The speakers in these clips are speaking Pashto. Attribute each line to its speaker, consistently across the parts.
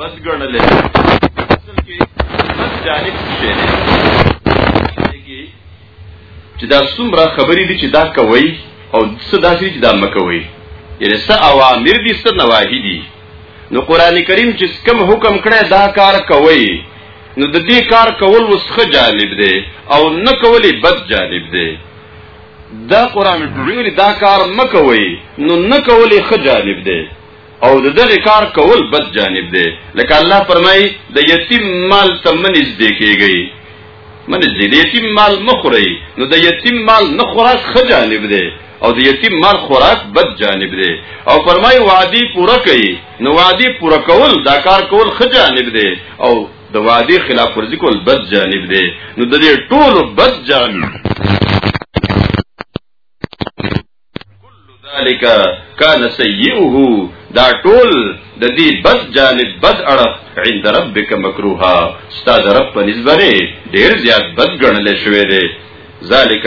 Speaker 1: بس ګڼل اصل کې بس جانب شي چې دا څومره خبرې دي چې دا کوي او څه داسې چې دا مکوي یعنی څه اوامر دي څه نواهی دي نو قران کریم چې کوم حکم کړي دا کار کوي نو د دې کار کول وسخه جالب دی او نه کولې بد جالب دی دا قران ډېری دا کار مکوي نو نه کولې ښه جانب دی او د دغه کار کول بد جانب دی لکه الله فرمایي د یتیم مال ته منځ دی کېږي منځ دی د یتیم مال مخوري نو د یتیم مال نه خوراک ښه جانب دی او د یتیم مال خوراک بد جانب دی او فرمایي وعده پوره کوي نو وعده پوره کول دا کار کول ښه جانب دی او د وعده خلاف ورزي کول بد جانب دی نو د دې ټولو بد جانب ذالک کان سیئه دا ټول د دې بد جانب بد اړخ عند ربک مکروها استاد رب په نسبت ډیر زیات بد ګڼل شوی دی ذالک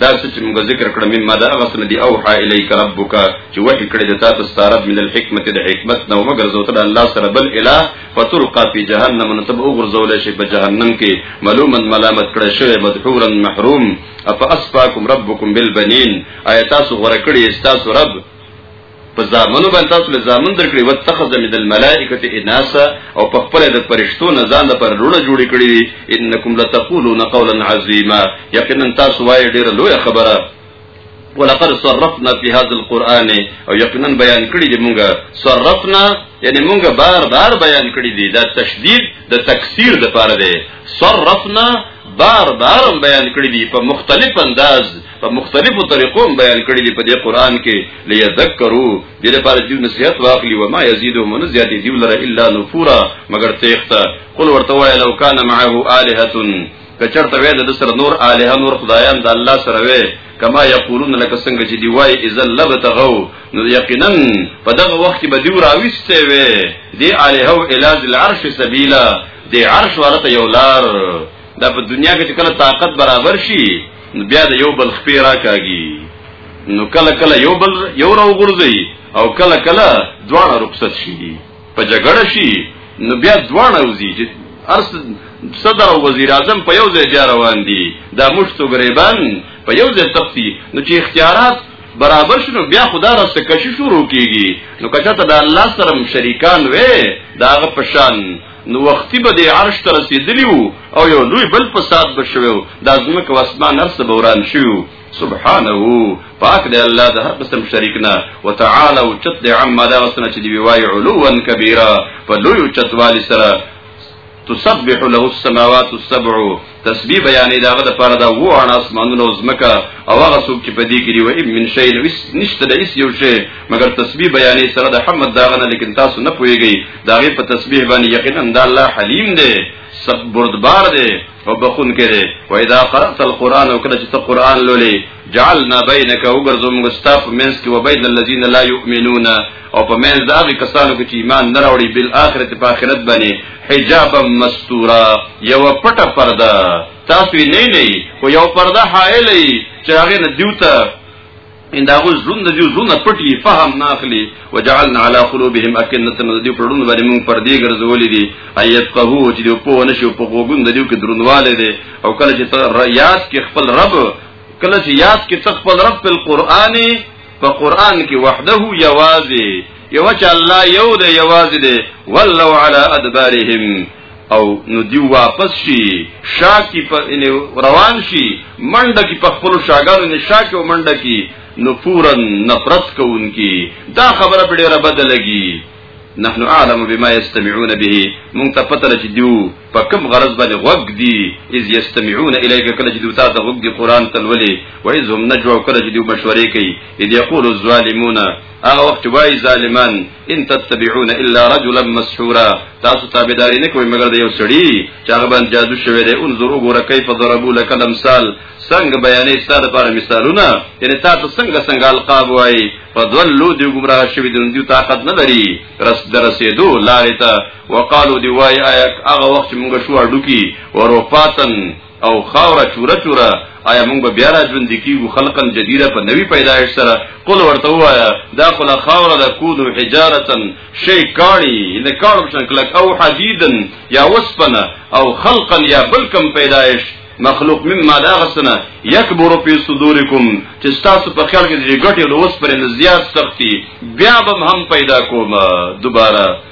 Speaker 1: دا څه چې موږ ذکر کړم مما دا غسن دی او حا الیک ربک چې وحی کړی د تاسو ستارب من الحکمت د حکمت نو مگر زوته د الله سره بل اله فتلقى فی جهنم نو تب وګرځول شي په جهنم کې ملومن ملامت کړی شوی مدحورا محروم اف اسفاکم ربکم بالبنین آیات سو غره کړی تاسو رب په زامنو باندې تاسو له زامن درکړي واتخذ من الملائکه اناسا او په خپل د فرشتو نه ځان د پر رونه جوړی کړی دي انکم لتقولون قولا عظیما یقینا تاسو وایي ډیره لوی خبره ولقد صرفنا في هذا القران او یقینا بیان کړی دی مونږه صرفنا یعنی مونږه بار بار بیان کړی دی دا تشدید د تکثیر د پاره دی صرفنا بار بار بیان کړی دی په مختلف انداز په مختلفو طریقو بیان کړی دی په دې قران کې ليذکروا دې لپاره چې نصيحت واخلي و ما يزيدهم من زيادتي دی لره الا نفورا مگر تخته قل ورته وای لو کان معه الهه کچرته وې د سر نور الهه نور خدایان د الله سره وې کما یقولون لکه څنګه چې دی وای اذا لبتغوا نو یقینا په دغه وخت کې به دی راويسته وې دی الهه الاذ العرش سبیلا دی عرش ورته یو لار دا په دنیا کې چې کله طاقت برابر شي بیا د یو بل خپې راکاږي نو کله کله یو بل یو راو ګرځي او کله کله دواړه رخصت شي په جګړه شي نو بیا دواړه وزي چې ارس صدر او وزیر اعظم په یو ځای بیا روان دي دا مشتو غریبان په یو ځای تختی نو چې اختیارات برابر شنو بیا خدا را څخه کشي شروع کیږي نو کچا ته د الله سره شریکان وې دا غ پشان نو وختي به د عرش ته رسیدلی وو او یو لوی بل فساد به شوی وو د ازمکه او اسمان ارسه به وران شوی وو سبحانه پاک دی الله د هر قسم شریک نه وتعالى او چت دی عما دا وسنه چې دی وای علوا کبیره په لوی چتوالی سره تسبح له السماوات السبع تسبیح بیانې داغه د پاره دا وو انا اسمانونو زمکا او هغه څوک چې پدې کې دی و ابن من شی نویس نشته د اس یو شی مګر تسبیح بیانې سره د حمد داغه نه لیکن تاسو نه پويږئ داغه په تسبیح باندې یقینا د الله حلیم دی سب بردبار دی او بخون کې دی و اذا قرات القران او کله چې ته قران لولې جعلنا بينك وغرزم مستاف منس کې وبين الذين لا يؤمنون او په منځ دا غي کسانو کې چې ایمان نه راوړي بل آخرت په آخرت باندې حجاب مستورا یو پټه پرده تاسو نه نه خو یو پرده حائل چې هغه نه دیوته ان داغو زړون د دې زړونه پټي فهم نه اخلي وجعلنا على قلوبهم اكنه د دې پړون باندې موږ پر دې ګرځولې دي ايت قهو چې دې په ونه شو په غوګون د دې کې درنواله دي او کله چې یاد کې خپل رب کله چې یاد کې خپل رب په قرآني په قران کې وحده یوازې یو چې الله یو دی یوازې دی ولو علی ادبارهم او نو دی واپس شي شاکی په روان شي منډه کې په خپل شاګانو نه شاکی او منډه کې نفورا نفرت کوونکی دا خبره په ډیره بدلږي نحنو اعلم بما يستمعون به مونږ ته پته لچ دیو په کوم غرض باندې غوږ دی اذ یستمعون الیک کله چې دوی ته غوږ دی قران تلولې و اذ هم نجوا کله چې دوی مشورې کوي اذ یقول الظالمون هغه وخت وای ظالمان ان تتبعون الا رجلا مسحورا تاسو تابعداري نه کوئ مګر د یو سړي چې هغه باندې جادو شوی دی انظر وګوره کیف ضربوا لك الامثال څنګه بیانې ستاره لپاره مثالونه یعنی تاسو څنګه څنګه القاب وای فضلوا دی ګمراه شوی دی دوی طاقت نه لري رس درسېدو لارې ته وقالو دی وای آیا هغه وخت موږ شو اډو کی وروفاتن او خاوره چوره چوره آیا موږ بیا را ژوند کیږو خلقا جدیده په نوی پیدایش سره قل ورته وایا دا خلا خاوره د کودو حجارتن شی کاړي ان کاړم شن کلک او حدیدن یا وسپنه او خلقا یا بلکم پیدایش مخلوق مما دا غسنه یکبر فی صدورکم چې تاسو په خیال کې د ګټې لوس پر نزیات سختي بیا به هم پیدا کوم دوباره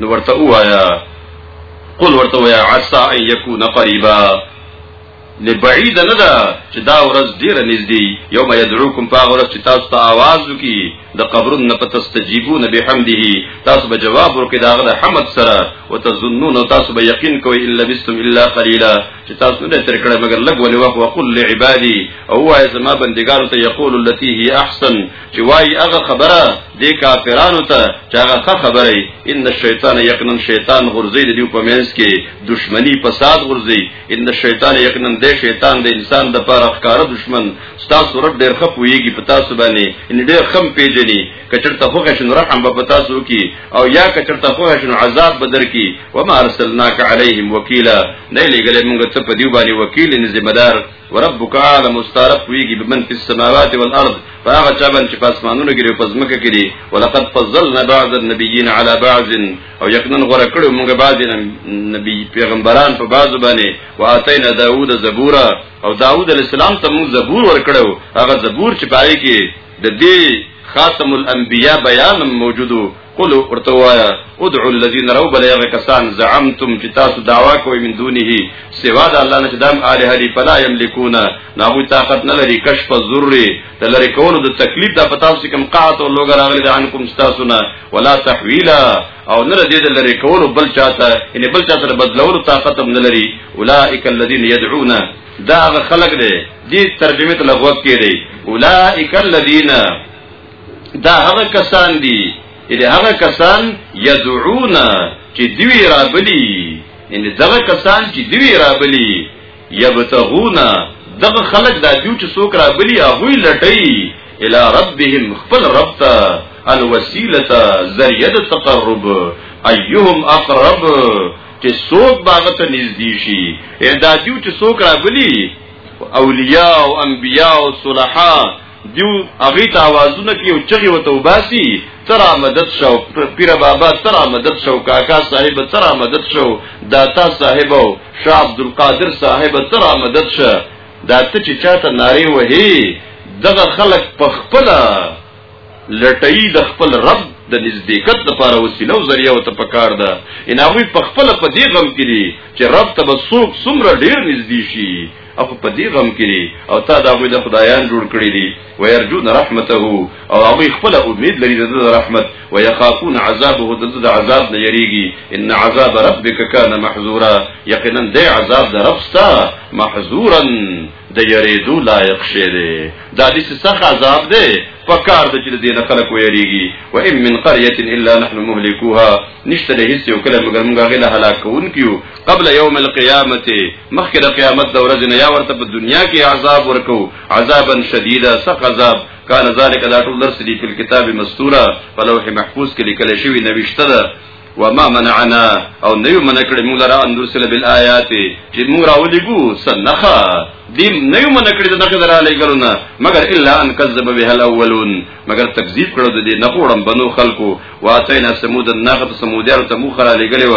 Speaker 1: نو ورته وایا قل ورته وایا عسى ان يكون قريبا لبعید نه ده چې دا ورځ ډیره نږدې یوم یدعوکم فاغ ورځ چې تاسو ته आवाज وکي د قبرون نه پتستجیبون بحمده تاسو به جواب ورکړي داغه د حمد سره وتظنون تاسو به یقین کوئ الا بسم الا قليلا چې تاسو نه تر کړه مگر لګ ولې وخت وقل لعبادي او وای زما بندګانو ته یقول التي هي احسن چې وای هغه خبره د کافرانو ته چې هغه ښه خبره ای ان الشیطان یقینا شیطان غرزی د دیو په منځ کې دشمنی فساد غرزی ان الشیطان یقینا د شیطان د انسان د پاره ښکار دشمن ستاسو رب ډیر خپ ویږي په تاسو باندې ان ډیر خم پیژني کچرته خو غشن رحم په تاسو کې او یا کچرته خو غشن عذاب بدر کې وما ارسلناک علیهم وکیلا نه لګلې موږ ته په دیو باندې وکیل نه ذمہ دار وربک عالم استعرف ویږي بمن فی السماوات والارض فهغه چا باندې چې پاسمانونو کې او پزمکه کې دي ولقد فضلنا بعض النبیین علی بعض او یقینا غره کړو موږ بعض نبی پیغمبران په بعض باندې واتینا داوود زبورا او داوود علی السلام ته موږ زبور ورکړو هغه زبور چې پای کې د دې خاتم الانبیاء بیان موجودو قل ورته وایا ادعوا الذين رب لغ کسان زعمتم چې تاسو داوا کوئ من دونه سوا د الله نه چې دام الہ لري فلا یملکون ناغوی طاقت نه لري کشف الضر د لری کولو د تکلیف د پتا سو کوم قات او لوګ راغلی د انکم تاسو نه ولا تحویلا او نه دې د لری کولو بل چاته یعنی بل چاته بدلولو طاقت هم نه لري اولئک الذين يدعون دا خلق دې دې ترجمه ته لغوه کړي اولئک الذين دا هغه کسان دي اله هغه کسان يدعون چې دوی رابلی ان دغه کسان چې دوی رابلی يبتغون دغه خلق دا جو چې څوک رابلی هغه لټي الى ربهم خپل رب ته الوسيله ذریعہ تقرب ايهم اقرب چې څوک باغ ته نږدې شي اعدادیو چې څوک رابلی اولیاء او انبیاء او صلحاء دیو هغه ته आवाजونه کې او چغي وته وباسي تر مدد شو پیر بابا تر مدد شو کاکا صاحب تر مدد شو داتا صاحب او شاه عبد القادر صاحب تر مدد شو داته چې چاته ناری وهي دغه خلق په خپل لټئی د خپل رب د نزدېکت لپاره وسیله او ذریعہ او ته پکار ده ان هغه په خپل په دې غم کې دي چې رب ته به څوک څومره ډیر نږدې شي او په دې غم کې دي او تا دا غوي د خدایان جوړ کړی دي ويرجون رحمته او هغه خپل امید لري د رحمت ويخافون عذابه د عذاب نه یریږي ان عذاب ربک کان محذورا یقینا د عذاب د رب ستا محذورا د یریدو لایق شه دی دا د سخت عذاب دی فکار د چې د دې نه خلک ویریږي و ان من قريه الا نحن مهلكوها نشته له هیڅ یو کله مګر موږ غل هلاکون کیو قبل یوم القیامت مخکې د قیامت د ورځې نه یا ورته په دنیا کې عذاب ورکو عذابا شدیدا سخت عذاب کان ذالک دا ټول درس دی په کتاب مستوره په لوح محفوظ کې لیکل شوی نوښته ده وما منعنا او نیو من کړی موږ لرا ان رسل بالآیات چې موږ راولېګو سنخه دیم نیو من کړی دغه درا لګلو نه مگر الا ان کذب به الاولون مگر تکذیب کړو د دې نه پوړم بنو خلکو واتینا سمود الناقه سمودیار ته موږ را لګلې و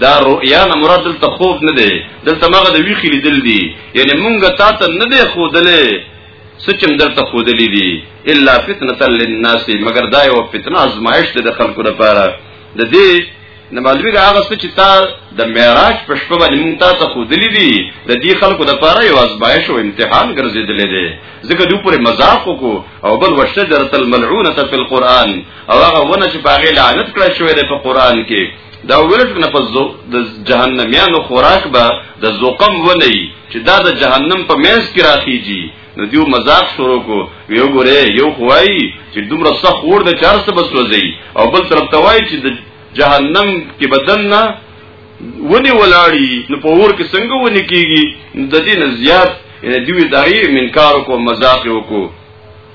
Speaker 1: دا رؤیا نه مراد دلته خوب نه دی دلته مغه د ویخي لیدل دي یعنی مونږه تا ته نه دی خودلې سچم درته خودلې دي الا فتنه للناس مگر دا یو فتنه ازمایش ده د خلکو لپاره د دې نه معلومه هغه څه چې تا د معراج په شپه باندې مونږ تاسو خودلې دي د دې خلکو د پاره یو ازمایش او امتحان ګرځیدلې دي ځکه دوی پر مذاق وکړو او بل وشجره الملعونه فی القرآن او هغه ونه چې باغې لعنت کړی شوی دی په قرآن کې دا ویل شو نه پس د جهنميانو خوراک به د زوقم ونه چې دا د جهنم په مینس کې راخیږي نو دیو مزاق شروع کو یو ګوره یو خوای چې دومره سخت ور د چار څه بسوځي او بل طرف ته وای چې د جهنم کې بدن نه ونی ولاړی نو په ور کې څنګه ونی کیږي د دې نه زیات یعنی دوی دایې منکار کو مزاق وکړو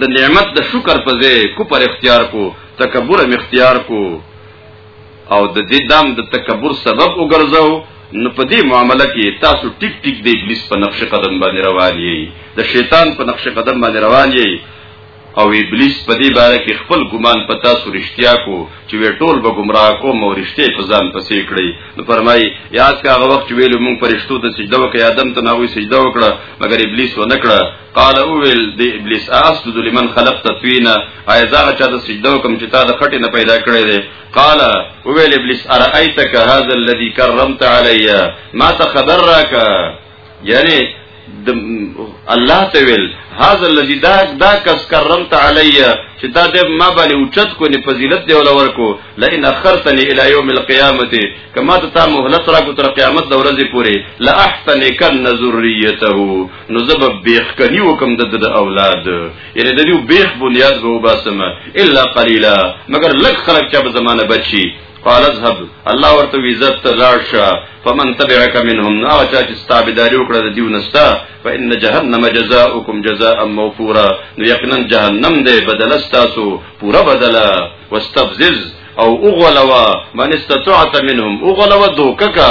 Speaker 1: د نعمت د شکر په ځای کوپر اختیار کو تکبر هم اختیار کو او د دې دام د تکبر سبب وګرځاو نو په دې معاملې کې تاسو ټیک ټیک د ابلیس په نقش قدم باندې روان یې د شیطان په نقش قدم باندې روان یې او ابلیس په دې باره کې خپل ګمان په تاسو رښتیا کو چې وی ټول به گمراه کوم او رښتیا په ځان پسې کړی نو فرمای یاد کا هغه وخت ویلو مونږ پرشتو ته سجده وکړه آدم ته ناوي سجده وکړه مګر ابلیس و نه کړه قال اول دی ابلیس اسجد لمن خلقت طینا ای زغه چا د سجده کوم چې تا د خټې نه پیدا کړې دي قال اول ابلیس ارایتک هذا الذي کرمت علی ما ته خبر راک یعنی الله ته ویل هاذا الذي دا دا کس کرمت علی چې دا د ما باندې اوچت کو نه فضیلت دی ول ورکو لئن اخرتنی الی یوم القیامت کما ته مهلت را کو تر قیامت د ورځې پورې لا احتنکن ذریته نو زب بیخ کنی وکم د د اولاد یعنی د دیو بیخ بنیاد به وباسم الا قلیلا مگر لک خلق چا به زمانه بچی قال اذهب الله ورته عزت ته لاړ شه فمن تبعك منهم نا چا چې ستابداري وکړه د دیو نستا فان جهنم جزاؤكم جزاء موفورا نو یقینا جهنم دې بدل استاسو پورا بدلا واستفزز او اوغلوا من استطعت منهم اوغلوا دوککا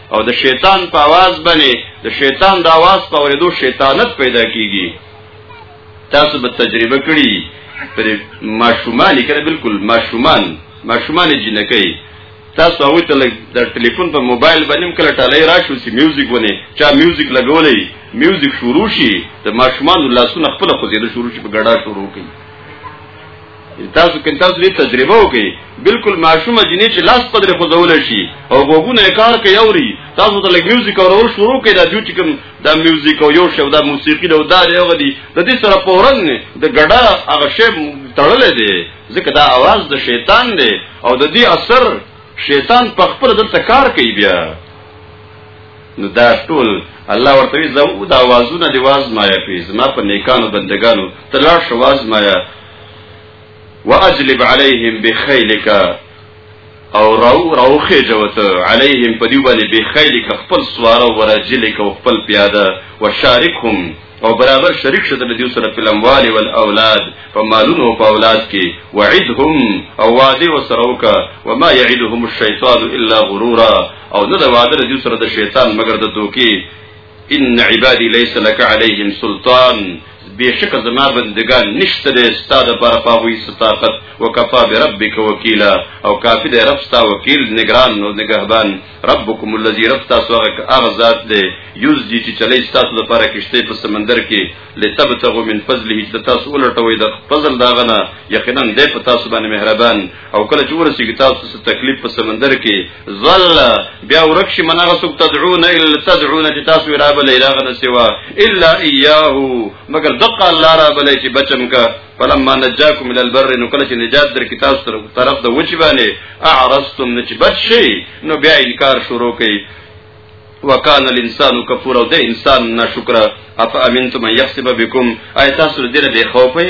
Speaker 1: او د شیطان په आवाज باندې د شیطان د आवाज په ورېدو شیطانت پیدا کیږي تاسو به تجربه کړی پر ماشومان کړه بالکل ماشومان ماشومان جنکی تاسو هغه ته د ټلیفون په موبایل باندې کله ټالې راشو چې میوزیک ونه چا میوزیک لګولې میوزیک شروع شي د ماشومان لاسونه خپل خوځېدل شروع شي په ګډا شروع کوي تاسو کله تاسو دې تجربه وکړي بالکل ماشومه جنې چې لاس پدری خو ځول شي او وګونه کار کوي اوري تاسو ته لګ میوزیک اورول شروع کړئ دا دوی چې کوم دا میوزیک او یو شو دا موسیقي دا دا یو غدي د دې سره پورن نه د ګډا هغه شی تړلې دي ځکه دا आवाज د شیطان دی او د دې اثر شیطان په خپل دلته کار کوي بیا نو دا ټول الله ورته زو دا आवाजونه دی واز مایا پیز ما په نیکانو بندگانو تلاش واز مایا واجلب عليهم بخيلك او راو راو خېجوته عليهم په دیو باندې بخيلك خپل سوار او ورجلک او خپل پیاده وشارکهم او برابر شریک شته د دیو سره په لموال او اولاد په مالونو او په اولاد کې وعدهم او وعده وسره وکا وما يعدهم الشيطان الا غرورا او نه د وعده د دیو سره د شیطان مگر د دوکي ان عبادي ليس لك عليهم سلطان بشک زما بندگان نشته دې ستاد پر پاوی ستاقت وکفا بربک وکیلا او کافی دې رب ستا وکیل نگران او نگهبان ربکم الذی رب تاسو هغه ذات دې یوز دي چې چلی تاسو د پاره کشته په سمندر کې لتبتغوا من فضله چې تاسو ولټوي د فضل داغنه یقینا دې په تاسو باندې مهربان او کله چې ورسیږي تاسو څه تکلیف په سمندر کې ظل بیا ورک شي من هغه څوک تدعون الا تدعون چې تاسو یې رابل الهغه نه سوا الا اياه مگر دقه الله رابل چې بچم کا فلما نجاكم الى البر نو کله چې نجات در کې تاسو تر طرف د وچی باندې اعرضتم نه چې بچ شي نو بیا انکار شروع کړي وکانه الانسان کفور او د انسان ناشکر اف امنتم یحسب بكم ایتاسو دې به خوفه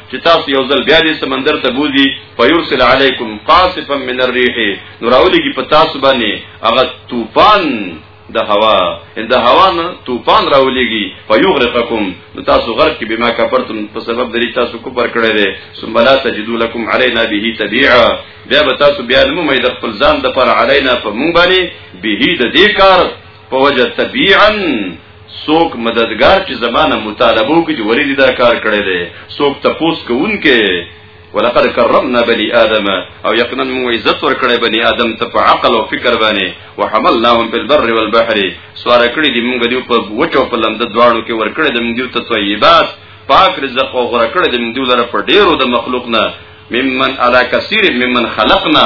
Speaker 1: چې تاسو یو ځل بیا دې سمندر ته بوزي فیرسل علیکم قاصفا من الريح نوراولېږي په تاسو باندې هغه طوفان د هوا ان د هوا نه طوفان راولېږي فیغرقکم نو تاسو غرق کې بما کفرتم په سبب د تاسو کو پر کړه دې ثم لا تجدو لكم علينا به تبيعا بیا به تاسو بیا نو مې د خپل ځان د پر علينا په مونږ باندې به د دې کار په وجه طبيعا سوک مددگار چې زمانه مطالبه وکړي چې ولې دا کار کړی دی سوک تپوس کوونکې ولقد کرمنا بني ادم او یقینا موږ عزت ورکړې بني ادم ته په عقل او فکر باندې وحملناهم في البر والبحر سوار کړې دي موږ دیو په وچو په لمد دواړو کې ورکړې د موږ دیو ته طیبات پاک رزق او غره کړې د موږ دیو لپاره په ډیرو د مخلوق نه ممن علا کثیر ممن خلقنا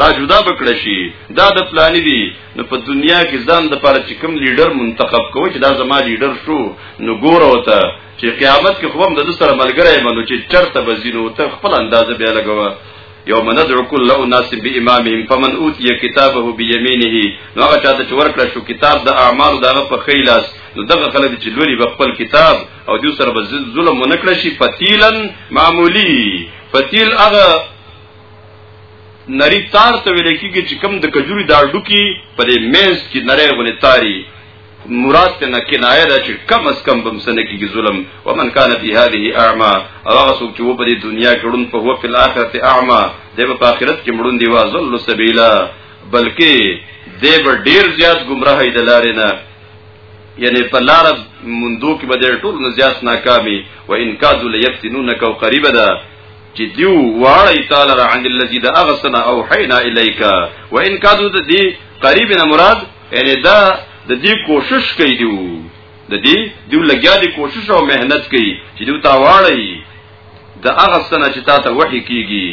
Speaker 1: را جدا بکړه شي دا د پلانې دي نو په دنیا کې ځان د پاره چې کوم لیډر منتخب کوي چې دا زما لیډر شو نو ګور وته چې قیامت کې خوبم د سره ملګری منو چې چرته بزینو ته خپل اندازه بیا لګوا یوم ندعو کل اناس بامامهم فمن اوتی کتابه بیمینه نو هغه چاته چې ورکړ شو کتاب د اعمال دغه په خیلاس نو دغه خلک چې لوري خپل کتاب او دوی سره ظلم ونکړي شي فتیلن معمولی فتیل هغه نری تار ته ویل کېږي چې کم د کجوري دا ډوکی په دې مینس کې نری غلې تاری مراد ته کنایه ده چې کم از کم بم سنه کېږي ظلم ومن کان فی هذه اعما او هغه څوک چې و په دې دنیا کې ړوند په هو په آخرت اعما دی په آخرت کې مړوند دی وازل سبیلا بلکې دی به ډیر زیات گمراه دی لارې نه یعنی په لار مندو کې به ډیر ټول نه زیات ناکامي و ان کادو لیفتنونک او قریب ده چې دیو واړی تعالی را عن الذي دا اغسنا او حینا الیک و ان کادو د دې قریب نه مراد یعنی دا د دې کوشش کوي دیو د دې دیو لګیا دی کوشش او مهنت کوي چې دیو تا واړی دا اغسنا چې تا ته وحی کیږي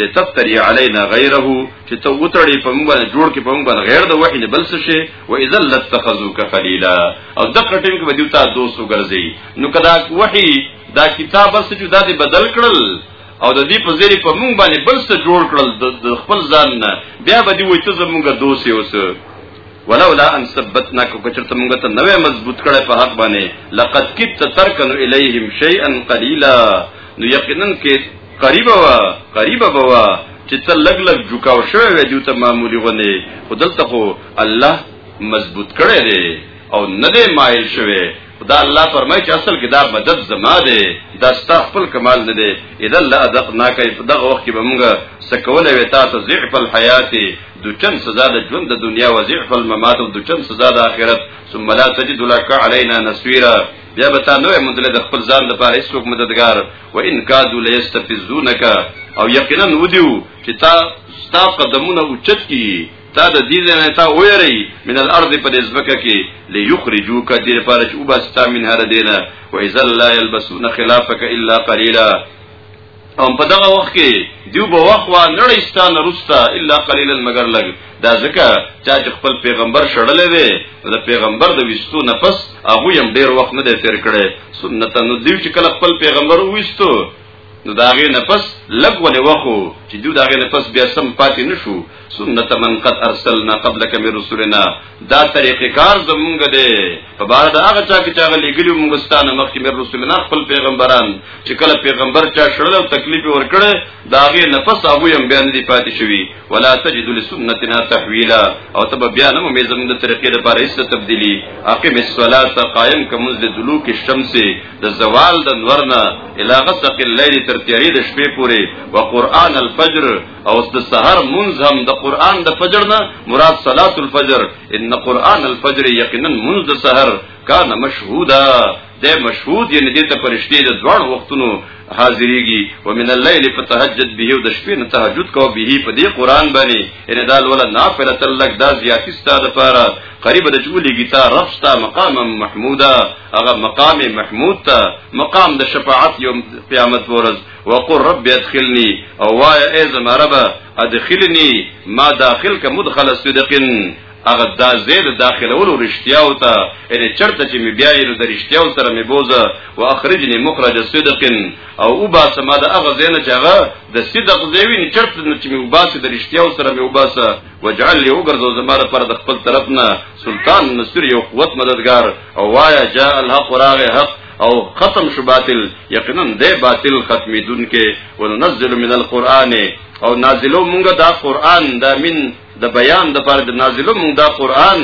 Speaker 1: لتفتری علینا غیره چې ته وتړې په موږ باندې جوړ کې په موږ باندې غیر د وحی نه بل څه شي و اذا لتخذوک خلیلا او دغه ټیم کې به دیو تا دوست وګرځي نو کدا وحی دا کتاب بس چې دا دې بدل کړل او د دې په ځای په مونږ باندې بل څه جوړ کړل د خپل ځان نه بیا به دې وایته زمونږ دوست یې اوس ولولا ان ثبتنا کو کچرته مونږ ته نوې مضبوط کړه په حق باندې لقد كنت تركن اليهم شيئا قليلا نو یقینا کې قریبا وا قریبا بوا چې ته لګ لګ جوکاو شوې وې دیو ته معمولی غنې خدلته خو الله مضبوط کړي او نه دې مایل شوې دا الله فرمای چې اصل کې دا مدد زما دی دا ستا خپل کمال نه دی اذا لا ادقنا کای په دغه وخت کې به موږ سکول وی تا ته ضعف الحیات د چن سزا د ژوند د دنیا او ضعف الممات او د چن سزا د آخرت ثم لا تجد لك علينا نسویرا بیا به تا نوې مدله د خپل ځان لپاره هیڅ څوک مددگار و ان کادو لیستفزونک او یقینا ودیو چې تا ستا قدمونه اوچت کی تا د دې نه تا ویری من الارض په دې ځمکه کې ليخرجوک دې لپاره چې وباستا من هر دینه و اذا لا يلبسون خلافك الا قليلا او په دغه وخت کې دیو به وخوا نړیستان رستا الا قليلا مگر لګ دا ځکه چې خپل پیغمبر شړلې وي د پیغمبر د وستو نفس هغه هم ډیر وخت نه دی تیر کړي سنت نو دیو چې کله خپل پیغمبر وستو نو داغه نفس لګ ولې وخو چې دوی داغه نفس بیا سم پاتې نشو سنت من قد ارسلنا قبلك من رسلنا دا طریقې کار زمونږ دی په بار دا هغه چا کې چا لګلی مونږ ستانه مخکې من رسولنا خپل پیغمبران چې کله پیغمبر چا شړل او تکلیف ورکړي داغه نفس هغه هم بیان دی پاتې شوی ولا تجد لسنتنا تحویلا او تب بیا نه مې زمونږ د طریقې لپاره هیڅ تبدیلی اقیم الصلاه قائم کوم د دلوک الشمس د زوال د نورنا الی غسق الليل تر تیری د شپې پورې او قران الفجر او د سحر منځ هم د قران د فجر نه مراد صلات الفجر ان قران الفجر یقینا منځ د سحر کان مشهودا د مشهود یعنی د ته پرشتي د ځوان وختونو حاضرېږي ومن الليل فتهجد به او د شپې نه تهجد کو به په دې قران باندې ان دال ولا نافله تلک دا زیاتی ستاده لپاره قریب د چولې گیتا رب ستا مقام محمودا هغه مقام محمود ته مقام د شفاعت یوم قیامت ورځ وقر رب ادخلنی او وای ای زما رب ادخلنی ما داخل ک مدخل صدقن هغه دا زید داخلولو رښتیاو ته یعنی چرته چې می بیا یې د رښتیاو سره می بوزه واخرجنی مخرج صدقن او وبا سما د هغه زینه چې هغه د صدق زیوی نه چرته چې می وباسه د رښتیاو سره می وباسه وجعل له وګرځو زما لپاره د خپل طرف نه سلطان نصر یو قوت مددگار او وایا جاء الحق راغ حق او ختم شو باطل یقینا دې باطل ختمې دن کې وننزل من القران او نازلو مونږه دا قران دا من د بیان د پر د نازلو مونږ دا قران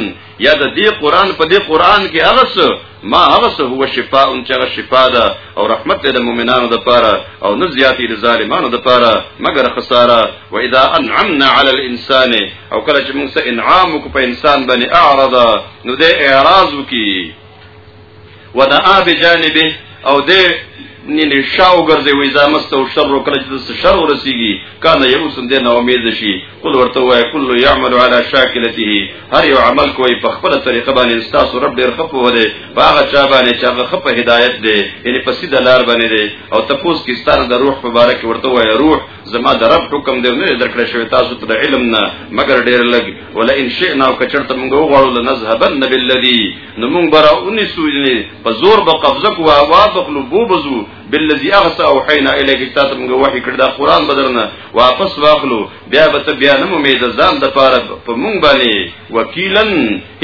Speaker 1: یا د دې قران په دې قران کې هغه څه ما هغه څه هو شفاء ان چې شفاء ده او رحمت دې د مؤمنانو د پاره او نه زیاتی د ظالمانو د پاره مگر خساره و اذا انعمنا على الانسان او کله چې موږ انعام کو په انسان باندې اعرض نو د اعراض کی ودعا بجانبه او د نینې شاو ګرځي وې زامست او شر کله چې شر ورسیږي کانه یو سن دې نه امید شي قل ورته وای کل یعمل علی شاکلته هر یو عمل کوي په خپل طریقه باندې استاد رب ډیر خپو وره باغ چا باندې چې هغه خپه هدایت دی یعنی په سیده لار باندې دی او تپوس کې ستاره د روح مبارک ورته وای روح زما د رب حکم دی نه درکړې شوی تاسو ته د علم نه مگر ډیر لګ ولا ان شئنا او کچرته موږ وغواړو لنذهبن بالذي نو موږ برا اونې سوجنې په زور به قبضه کو او واخلو بو بزو بالذي اغسى او حين اليك تاسو موږ وحي کړ دا قران بدرنه واپس واخلو بیا به ته بیا نه امید ځان د پاره په موږ باندې وکیلن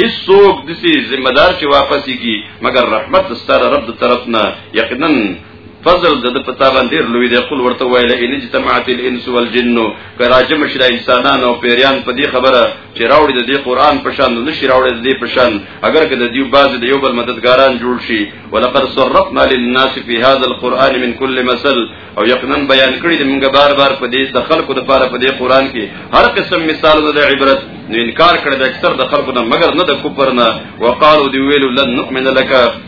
Speaker 1: هیڅ څوک د سي ذمہ دار چې واپس کی مگر رحمت ستاره رب طرفنا یقینا فضل د د پتا باندې ډیر لوی دی خپل ورته ویل ان اجتماعت الانس والجن کراجم شل انسانان او پیریان په دې خبره چې راوړي د دې قران په شان نه شي راوړي د دې په شان اگر که د دې باز د یو بل مددګاران جوړ شي ولقد صرفنا للناس في هذا القران من كل مثل او یقینا بیان کړی د موږ بار بار په دې د خلکو لپاره په دې قران کې هر قسم مثال د عبرت نو انکار کړی د اکثر د خلکو نه مگر نه د کفر نه وقالو دی ویلو لن نؤمن لك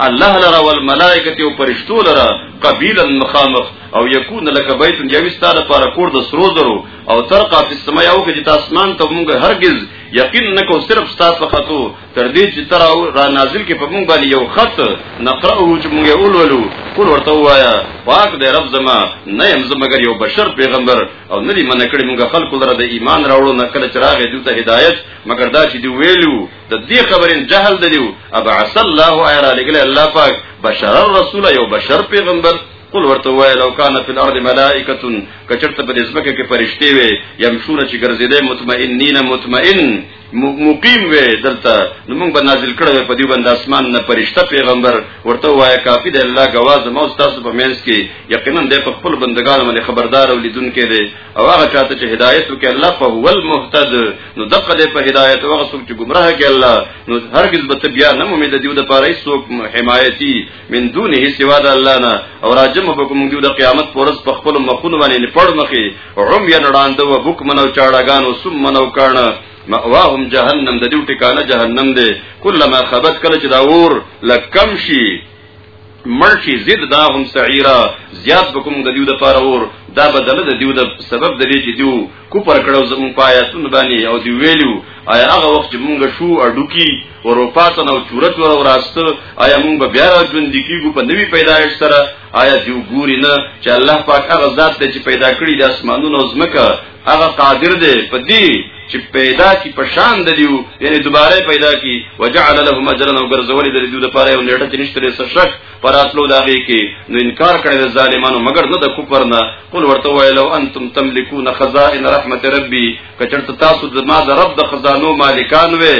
Speaker 1: الله لرا والملائکه او پرشتو لرا قبیلا مخامخ او یکون لک بیت یوی ستاره پر کور د سرو زرو او ترقا فی السما یو کې چې اسمان ته مونږ هرگز یقین نکو صرف ستاسو په خاطو تر دې چې تر را نازل کې په مونږ باندې یو خط نقرأه چې مونږ یې اولولو کول ورته وایا پاک دې رب زما نه يم زمګر یو بشر پیغمبر او ندی من کړی مونږ خلکو لره د ایمان راوړو نه کله چې راغې دوی ته هدایت مګر دا چې دی ویلو د دې خبرین جهل دلیو ابعث الله ایر لګل الله پاک بشر الرسول یو بشر پیغمبر قل ورته وای لو کان فی الارض ملائکه کچرته په ځمکه کې فرشتي وي يمشون چې ګرځیدې مطمئنین مطمئن مقیم وي دلته نو موږ به نازل کړو په دې باندې اسمان نه فرشته پیغمبر ورته وای کافی دی الله غواز مو تاسو په مینس کې یقینا د خپل بندگانو باندې خبردار او لیدونکو دی او هغه چاته چې هدایت وکړي الله په هو المهتد نو دغه دې په هدایت او هغه څوک چې گمراه کړي الله نو هرگز به بیا نه امید دیو د پاره څوک حمایتي من دونه سوا د الله نه او راجم به کوم دیو د قیامت پورس په خپل مخون باندې لپړ مخي عم ینړاند او بوک منو چاړهګان او سم منو کړه مأواهم جهنم د دې ټکانه جهنم دی کله ما خبت کله چې دا اور لکم شي مرشي زید دا هم سعیرا زیاد بکم د دیو د پاره ور دا بدل د دیو د سبب د لې چې دیو کو پر کړو زمون پایا سن باندې او دی ویلو آیا هغه وخت چې مونږ شو اډو کی وروپات نو چورت ور وراسته آیا مونږ بیا را ژوند کیږو په نوی پیدایش سره آیا دیو ګوري نه چې الله پاک هغه ذات ته چې پیدا کړی د اسمانونو او زمکه هغه قادر دی په دې چې پیدا کی په شان د دیو یعنی دوباره پیدا کی وجعل له مجرا او ګرځولې د دیو د پاره یو نیټه چې نشته لري شک پر اصلو داږي کې نو انکار کړي د ظالمانو مگر نه د کفر نه قل ورته وای لو انتم تملكون خزائن رحمت ربي کچرته تاسو د ما د رب د خزانو مالکان وې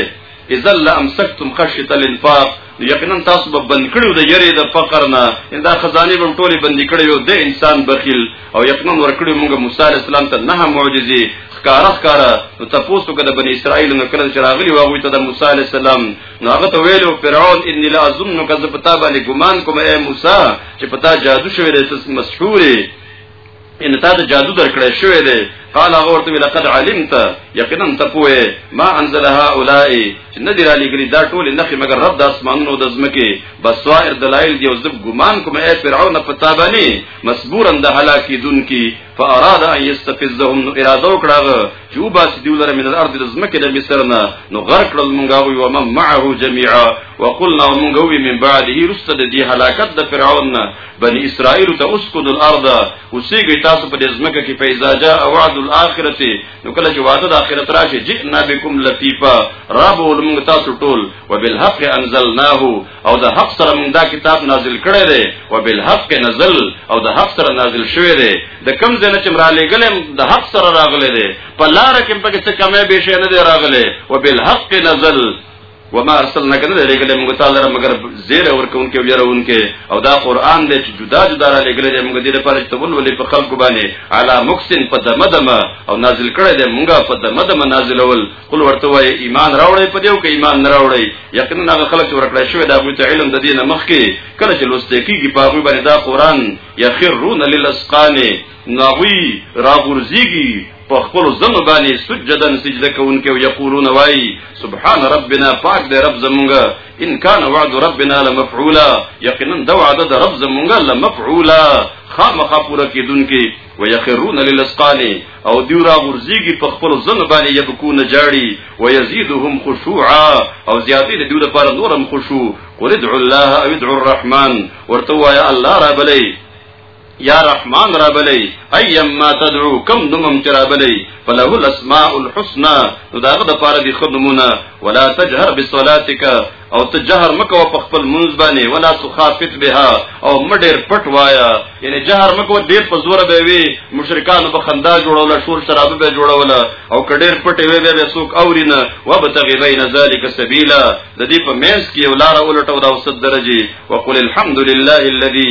Speaker 1: اذا لامسكتم خشيه الانفاق یقینا تاسو به بند کړو د یری د فقر نه دا خزانه به ټوله بند کړی یو د انسان بخیل او یقینا ورکړو موږ موسی علی السلام ته نه معجزه ښکار ښکار نو تاسو کده بنی اسرائیل نو کله چې راغلی واغوي ته د موسی علی السلام نو هغه ته ویلو فرعون انی لا اظن کذب تابه لګمان کوم اے موسی چې پتا جادو شوی دی تاسو مسحورې ان تا ته جادو درکړی شوی دی قال هغه ورته لقد علمت یقینا ته پوهه ما انزل هؤلاء چې نه دی را لګري دا ټول نه خي مګر رب د اسمانونو د زمکه بسوائر دلایل دی او زب ګمان کوم اے فرعون په تابانی مسبورا د هلاکی دن کی فاراد ان یستفزهم نو اراده وکړه چې وباس دی ولر من الارض د زمکه د مصر نه نو غرق کړل مونږه وی او من معه جميعا وقلنا مونږه وی من بعده رسد دی هلاکت د فرعون بني اسرائيل ته اسكن الارض وسيږي تاسو په دې ځمکه کې پیدا جاء وعد الاخره نو کله چې وعده د اخرت راشي جئنا بكم لطيفا رب ولمغ تاسو ټول وبالحق انزلناه او د حق سره موږ دا کتاب نازل کړی دی وبالحق نزل او د حق سره نازل شوی دی د کم ځنه چې را لګلم د حق سره راغلی دی په لار کې په څه کمه به شي نه دی راغلی وبالحق نزل وما ارسلنا کنه لګلې موږ تعالی لره مگر زیر اور کوونکې او يرونکې او دا قران دې چې جدا جدا را لګلې موږ دې لپاره چې تبول ولې په خلق باندې علا مکسن په دمدمه او نازل کړې دې موږ په دمدمه نازلول قل ورته وای ایمان راوړې په دې او کې ایمان نه راوړې یقینا هغه خلک چې ورکړې شوی دا بوت علم د دینه مخ کې کله چې لوستې کېږي په هغه باندې دا قران یخرون للاسقان ناوی راغورځيږي په خپل زم باندې سجدن سجده کوونکي او یقولون وای سبحان ربنا پاک دې رب زمونږه ان کان وعد ربنا لمفعولا یقینا دا وعده د رب زمونږه لمفعولا خامخا پوره کیدونکي ويخرون للاسقان او دی را غورځيږي په خپل ځن باندې يبكون جاړي ويزيدهم خشوعا او زیاتې د دوی لپاره نورم خشوع قل ادعوا الله او ادعوا الرحمن ورته وایا الله را بلې یا رحمان رابلی ايما تدعو کم نوم چې رابلی فله الاسماء الحسنى نو داغه د پاره دي خدمونه ولا تجهر بصلاتك او ته جهر مکو په خپل منځ باندې ولا تخافت بها او مډیر پټ وایا یعنی جهر مکو ډیر په زور به وی مشرکان په خندا جوړول شور شراب به جوړول او کډیر پټ وی به سوک اورینه وبتغي بین ذلک سبیلا د دې په مینس کې ولاره ولټو دا وسط درجه وقل الحمد لله الذي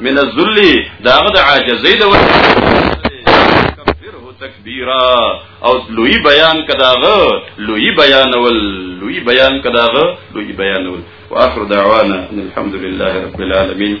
Speaker 1: من الذل داغه د عاجزۍ د وجه کبره تکبیرا او لوی بیان کداغه لوی بیانول لوی بیان کداغه لوی بیانول واخر دعوانا ان الحمد لله رب العالمين